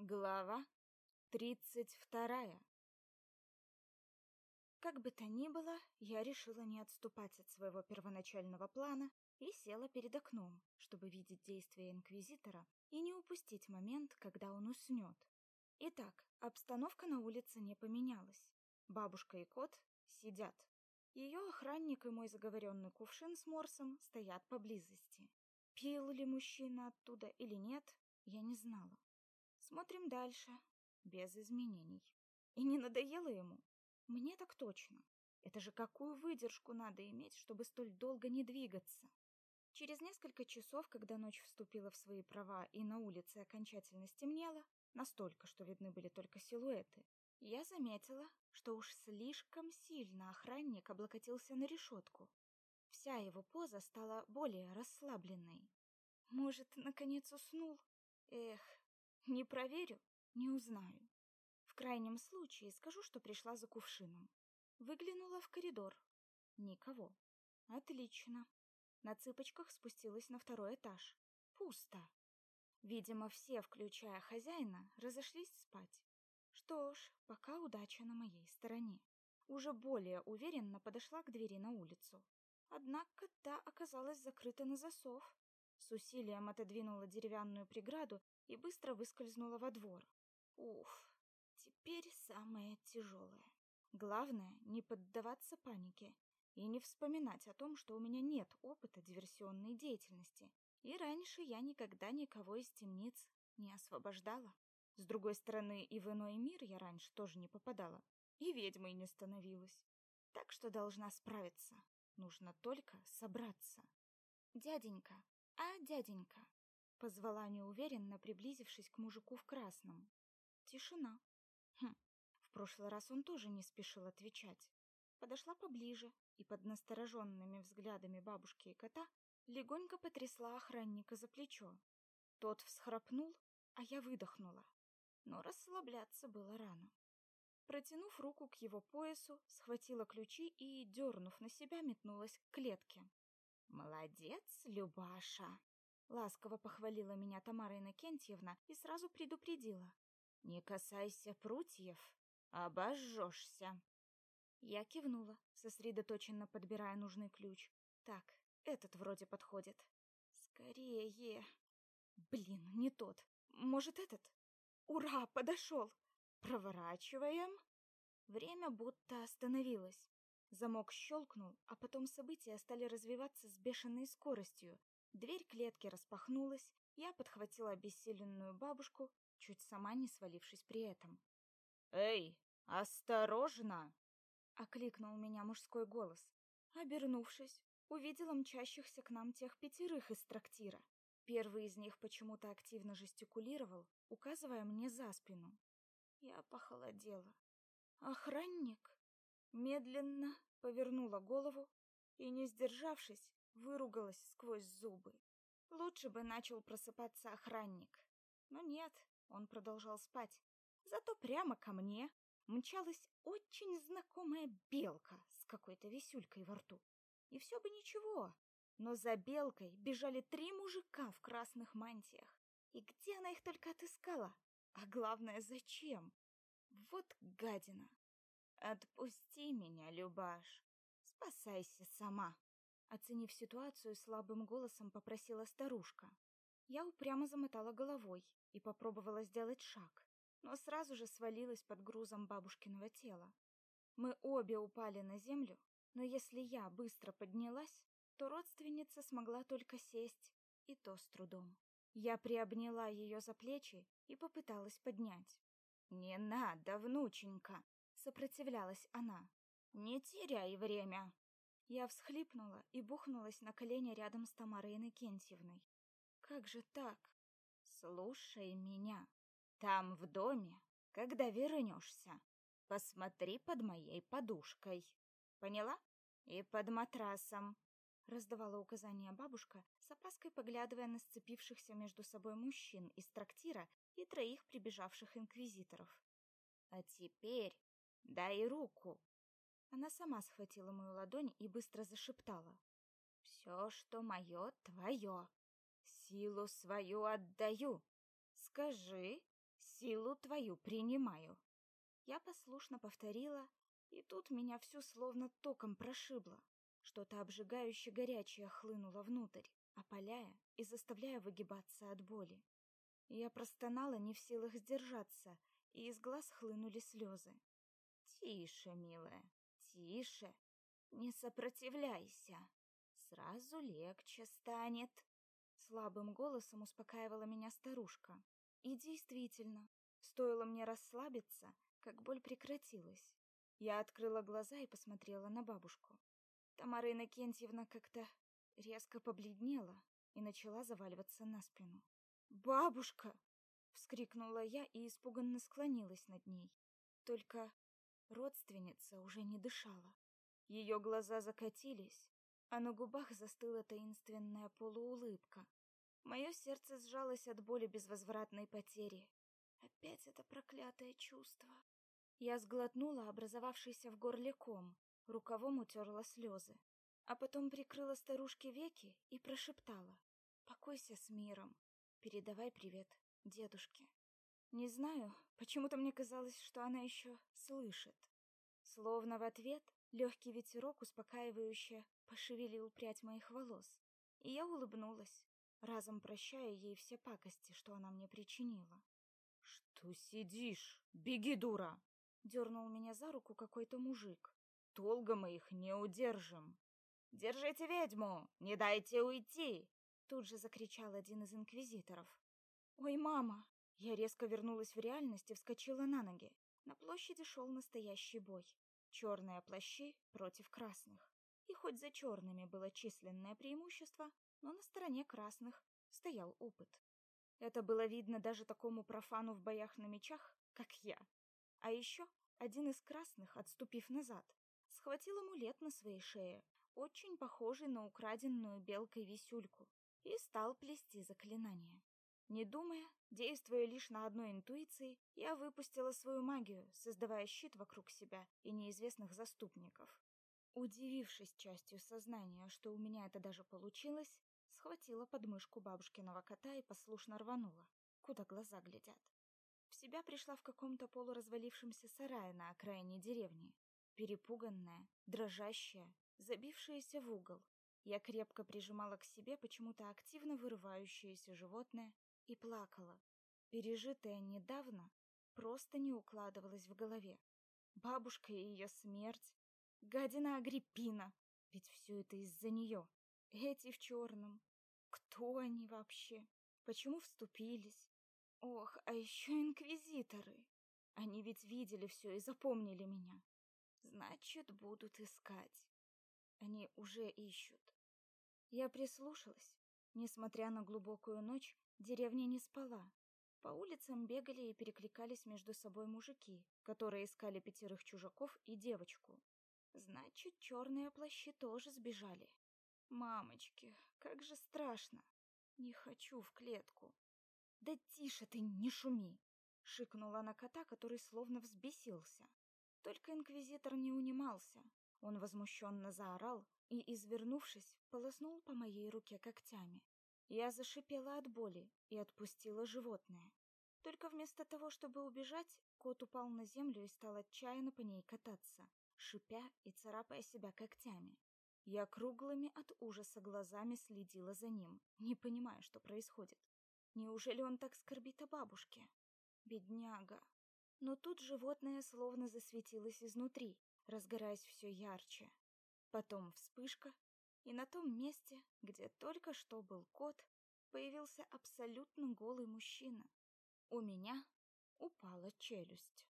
Глава тридцать вторая Как бы то ни было, я решила не отступать от своего первоначального плана и села перед окном, чтобы видеть действия Инквизитора и не упустить момент, когда он уснет. Итак, обстановка на улице не поменялась. Бабушка и кот сидят. Ее охранник и мой заговоренный кувшин с морсом стоят поблизости. Пил ли мужчина оттуда или нет, я не знала. Смотрим дальше, без изменений. И не надоело ему? Мне так точно. Это же какую выдержку надо иметь, чтобы столь долго не двигаться? Через несколько часов, когда ночь вступила в свои права и на улице окончательно стемнело, настолько, что видны были только силуэты, я заметила, что уж слишком сильно охранник облокотился на решетку. Вся его поза стала более расслабленной. Может, наконец уснул? Эх, не проверю, не узнаю. В крайнем случае скажу, что пришла за кувшином. Выглянула в коридор. Никого. Отлично. На цыпочках спустилась на второй этаж. Пусто. Видимо, все, включая хозяина, разошлись спать. Что ж, пока удача на моей стороне. Уже более уверенно подошла к двери на улицу. Однако та оказалась закрыта на засов. С усилием отодвинула деревянную преграду и быстро выскользнула во двор. Уф, теперь самое тяжелое. Главное не поддаваться панике и не вспоминать о том, что у меня нет опыта диверсионной деятельности. И раньше я никогда никого из темниц не освобождала. С другой стороны, и в иной мир я раньше тоже не попадала, и ведьмой не становилась. Так что должна справиться. Нужно только собраться. Дяденька, а дяденька, Позвала неуверенно, приблизившись к мужику в красном. Тишина. Хм, в прошлый раз он тоже не спешил отвечать. Подошла поближе и под настороженными взглядами бабушки и кота легонько потрясла охранника за плечо. Тот всхрапнул, а я выдохнула. Но расслабляться было рано. Протянув руку к его поясу, схватила ключи и, дернув на себя, метнулась к клетке. «Молодец, Любаша!» Ласково похвалила меня Тамара Иннокентьевна и сразу предупредила. «Не касайся прутьев, обожжешься». Я кивнула, сосредоточенно подбирая нужный ключ. Так, этот вроде подходит. Скорее. Блин, не тот. Может, этот? Ура, подошел. Проворачиваем. Время будто остановилось. Замок щелкнул, а потом события стали развиваться с бешеной скоростью, Дверь клетки распахнулась, я подхватила обессиленную бабушку, чуть сама не свалившись при этом. «Эй, осторожно!» — окликнул меня мужской голос. Обернувшись, увидела мчащихся к нам тех пятерых из трактира. Первый из них почему-то активно жестикулировал, указывая мне за спину. Я похолодела. «Охранник?» Медленно повернула голову и, не сдержавшись, выругалась сквозь зубы. Лучше бы начал просыпаться охранник. Но нет, он продолжал спать. Зато прямо ко мне мчалась очень знакомая белка с какой-то висюлькой во рту. И все бы ничего, но за белкой бежали три мужика в красных мантиях. И где она их только отыскала? А главное, зачем? Вот гадина. Отпусти меня, Любаш. Спасайся сама. Оценив ситуацию, слабым голосом попросила старушка. Я упрямо замотала головой и попробовала сделать шаг, но сразу же свалилась под грузом бабушкиного тела. Мы обе упали на землю, но если я быстро поднялась, то родственница смогла только сесть, и то с трудом. Я приобняла ее за плечи и попыталась поднять. «Не надо, внученька!» — сопротивлялась она. «Не теряй время!» Я всхлипнула и бухнулась на колени рядом с Тамарой Иннокентьевной. Как же так? Слушай меня. Там в доме, когда вернешься, посмотри под моей подушкой. Поняла? И под матрасом. Раздавала указания бабушка, с опаской поглядывая на сцепившихся между собой мужчин из трактира и троих прибежавших инквизиторов. А теперь дай руку. Она сама схватила мою ладонь и быстро зашептала. «Все, что мое, твое. Силу свою отдаю. Скажи, Силу твою принимаю. Я послушно повторила, и тут меня всю словно током прошибло. Что-то обжигающе горячее хлынуло внутрь, опаляя и заставляя выгибаться от боли. Я простонала, не в силах сдержаться, и из глаз хлынули слезы. «Тише, милая, тише, не сопротивляйся, сразу легче станет», слабым голосом успокаивала меня старушка. И действительно, стоило мне расслабиться, как боль прекратилась. Я открыла глаза и посмотрела на бабушку. Тамара Иннокентьевна как-то резко побледнела и начала заваливаться на спину. «Бабушка!» — вскрикнула я и испуганно склонилась над ней. Только родственница уже не дышала. Ее глаза закатились, а на губах застыла таинственная полуулыбка. Мое сердце сжалось от боли безвозвратной потери. Опять это проклятое чувство. Я сглотнула образовавшийся в горле ком, рукавом утерла слезы, а потом прикрыла старушке веки и прошептала. «Покойся с миром. Передавай привет дедушке». Не знаю, почему-то мне казалось, что она еще слышит. Словно в ответ легкий ветерок успокаивающе пошевелил прядь моих волос, и я улыбнулась, разом прощая ей все пакости, что она мне причинила. «Что сидишь? Беги, дура!» Дернул меня за руку какой-то мужик. «Долго мы их не удержим!» «Держите ведьму! Не дайте уйти!» Тут же закричал один из инквизиторов. «Ой, мама!» Я резко вернулась в реальность и вскочила на ноги. На площади шел настоящий бой. Черные плащи против красных. И хоть за черными было численное преимущество, но на стороне красных стоял опыт. Это было видно даже такому профану в боях на мечах, как я. А еще один из красных, отступив назад, схватил амулет на своей шее, очень похожий на украденную белкой висюльку, и стал плести заклинание. Не думая, действуя лишь на одной интуиции, я выпустила свою магию, создавая щит вокруг себя и неизвестных заступников. Удивившись частью сознания, что у меня это даже получилось, схватила подмышку бабушкиного кота и послушно рванула, куда глаза глядят. В себя пришла в каком-то полуразвалившемся сарае на окраине деревни. Перепуганная, дрожащая, забившаяся в угол. Я крепко прижимала к себе почему-то активно вырывающееся животное и плакала. Пережитое недавно просто не укладывалось в голове. Бабушка и ее смерть, Гадина Агриппина. Ведь все это из-за нее. Эти в черном. Кто они вообще? Почему вступились? Ох, а еще инквизиторы. Они ведь видели все и запомнили меня. Значит, будут искать. Они уже ищут. Я прислушалась. Несмотря на глубокую ночь, деревня не спала. По улицам бегали и перекликались между собой мужики, которые искали пятерых чужаков и девочку. Значит, черные плащи тоже сбежали. Мамочки, как же страшно. Не хочу в клетку. Да тише ты, не шуми, шикнула на кота, который словно взбесился. Только инквизитор не унимался. Он возмущенно заорал и, извернувшись, полоснул по моей руке когтями. Я зашипела от боли и отпустила животное. Только вместо того, чтобы убежать, кот упал на землю и стал отчаянно по ней кататься шипя и царапая себя когтями. Я круглыми от ужаса глазами следила за ним, не понимая, что происходит. Неужели он так скорбит о бабушке? Бедняга. Но тут животное словно засветилось изнутри, разгораясь все ярче. Потом вспышка, и на том месте, где только что был кот, появился абсолютно голый мужчина. У меня упала челюсть.